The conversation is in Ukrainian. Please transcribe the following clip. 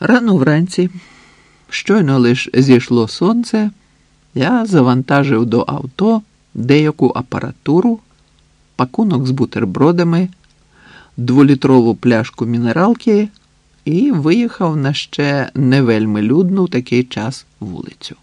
Рано вранці, щойно лиш зійшло сонце, я завантажив до авто деяку апаратуру, пакунок з бутербродами, дволітрову пляшку мінералки і виїхав на ще не вельми людну в такий час вулицю.